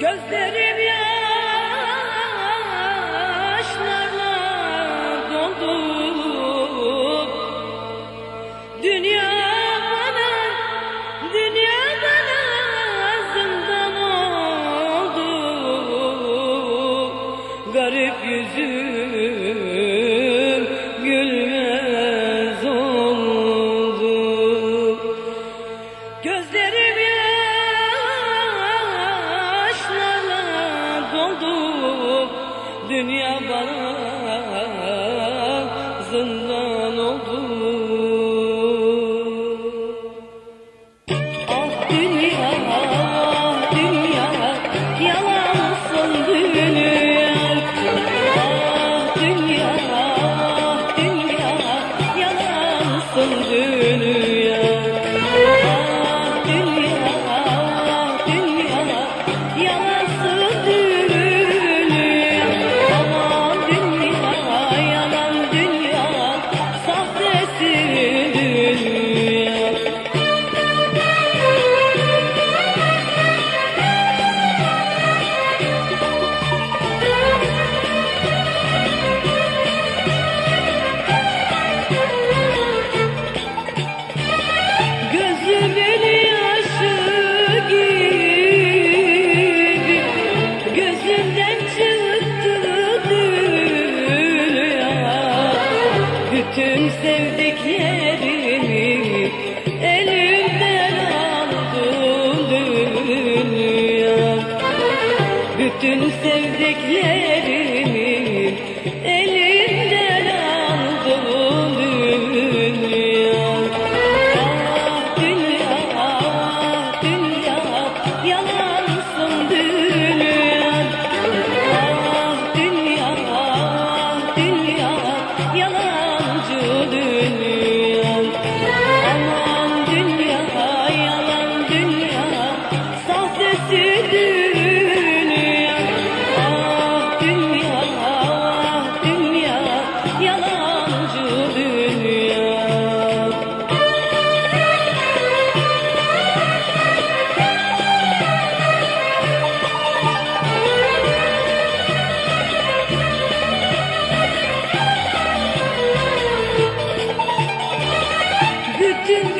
Gözleri dünya bana zindan Tüm sevdiklerimi elimden aldın dünya. Bütün sevdiklerimi Bütün